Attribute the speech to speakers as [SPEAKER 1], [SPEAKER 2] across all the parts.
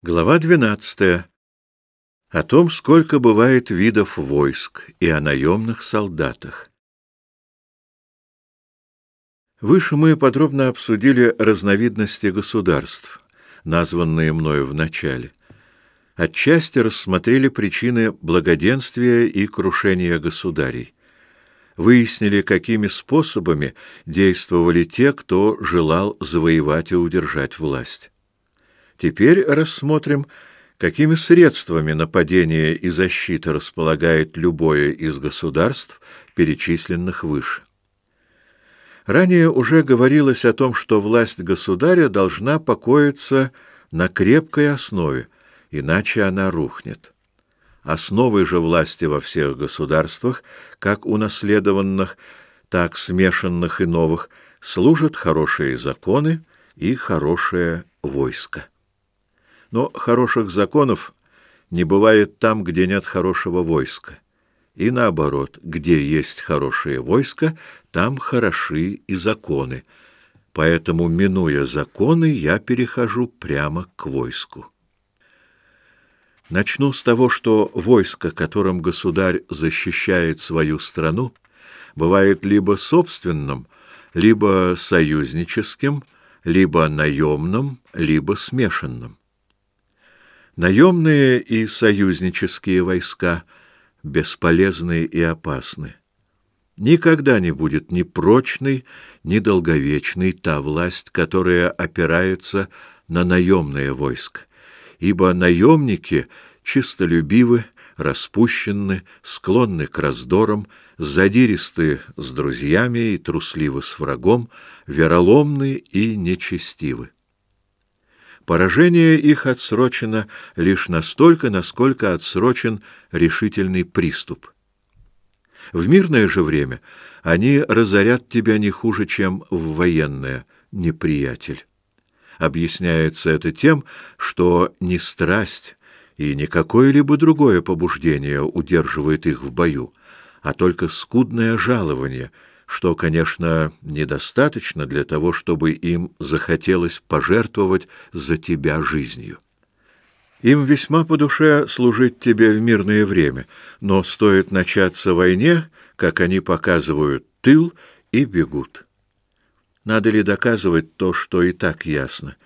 [SPEAKER 1] Глава 12. О том, сколько бывает видов войск и о наемных солдатах. Выше мы подробно обсудили разновидности государств, названные мною в начале. Отчасти рассмотрели причины благоденствия и крушения государей. Выяснили, какими способами действовали те, кто желал завоевать и удержать власть. Теперь рассмотрим, какими средствами нападения и защиты располагает любое из государств, перечисленных выше. Ранее уже говорилось о том, что власть государя должна покоиться на крепкой основе, иначе она рухнет. Основой же власти во всех государствах, как унаследованных, так смешанных и новых, служат хорошие законы и хорошее войско. Но хороших законов не бывает там, где нет хорошего войска. И наоборот, где есть хорошее войско, там хороши и законы. Поэтому, минуя законы, я перехожу прямо к войску. Начну с того, что войско, которым государь защищает свою страну, бывает либо собственным, либо союзническим, либо наемным, либо смешанным. Наемные и союзнические войска бесполезны и опасны. Никогда не будет ни прочной, ни долговечной та власть, которая опирается на наемное войско, ибо наемники чистолюбивы, распущенны, склонны к раздорам, задиристы с друзьями и трусливы с врагом, вероломны и нечестивы. Поражение их отсрочено лишь настолько, насколько отсрочен решительный приступ. В мирное же время они разорят тебя не хуже, чем в военное, неприятель. Объясняется это тем, что не страсть и не какое-либо другое побуждение удерживает их в бою, а только скудное жалование — что, конечно, недостаточно для того, чтобы им захотелось пожертвовать за тебя жизнью. Им весьма по душе служить тебе в мирное время, но стоит начаться войне, как они показывают тыл и бегут. Надо ли доказывать то, что и так ясно?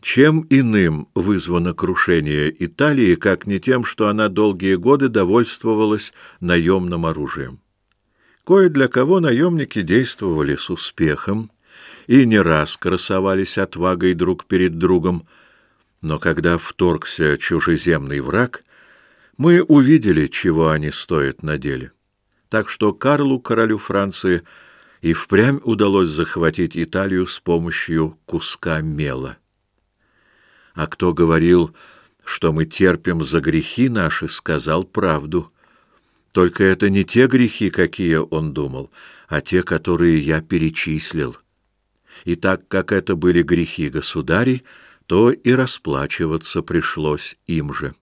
[SPEAKER 1] Чем иным вызвано крушение Италии, как не тем, что она долгие годы довольствовалась наемным оружием? Кое для кого наемники действовали с успехом и не раз красовались отвагой друг перед другом, но когда вторгся чужеземный враг, мы увидели, чего они стоят на деле. Так что Карлу, королю Франции, и впрямь удалось захватить Италию с помощью куска мела. А кто говорил, что мы терпим за грехи наши, сказал правду — только это не те грехи, какие он думал, а те, которые я перечислил. И так как это были грехи государей, то и расплачиваться пришлось им же.